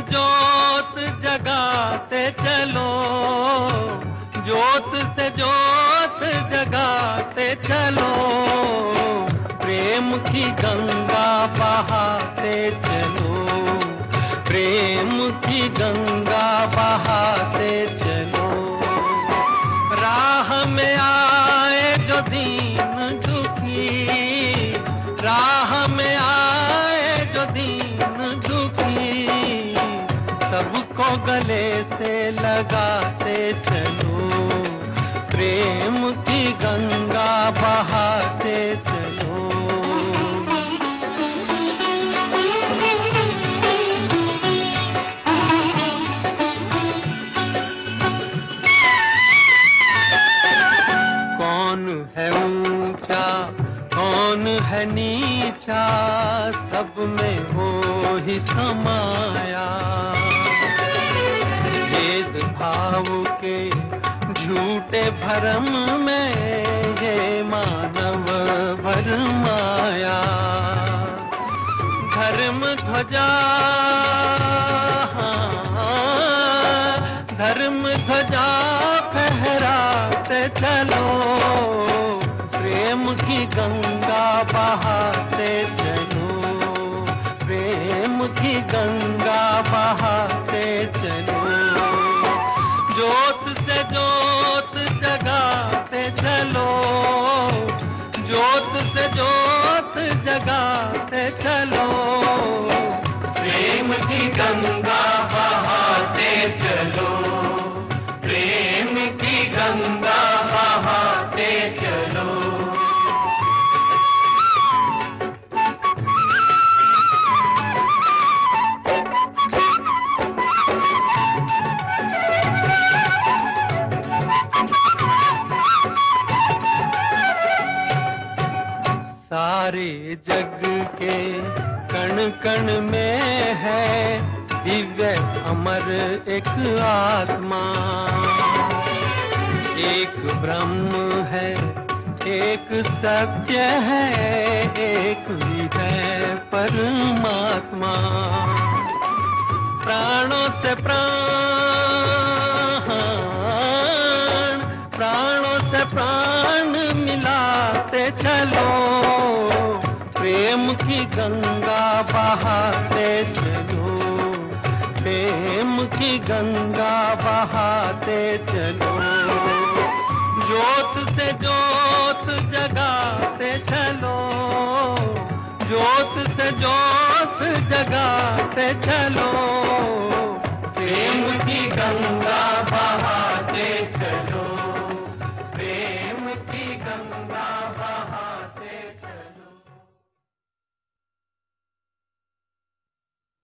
जोत जगाते चलो। जोत से जोत जगाते चलो। प्रेम की गंगा बहाते चलो। प्रेम की गंगा बहाते चलो। राह में आए जो दी सबको गले से लगाते चलो। प्रेम की गंगा बहाते चलो। कौन है ऊँचा, कौन है नीचा, सब में हो ही समाया। भरम में ये मानव भरमाया। धर्म ध्वजा धर्म ध्वजा फहराते चलो। प्रेम की गंगा बहाते चलो। प्रेम की गंगा बहाते चलो। जोत से जोत जोत जगाते चलो। प्रेम की गंगा सारे जग के कण कण में है, दिव्य अमर एक आत्मा। एक ब्रह्म है, एक सत्य है, एक ही है परमात्मा। प्राणों से प्राण, प्राणों से प्राण। की गंगा बहाते चलो। प्रेम की गंगा बहाते चलो। जोत से जोत जगाते चलो। जोत से जोत जगाते चलो। प्रेम की गंगा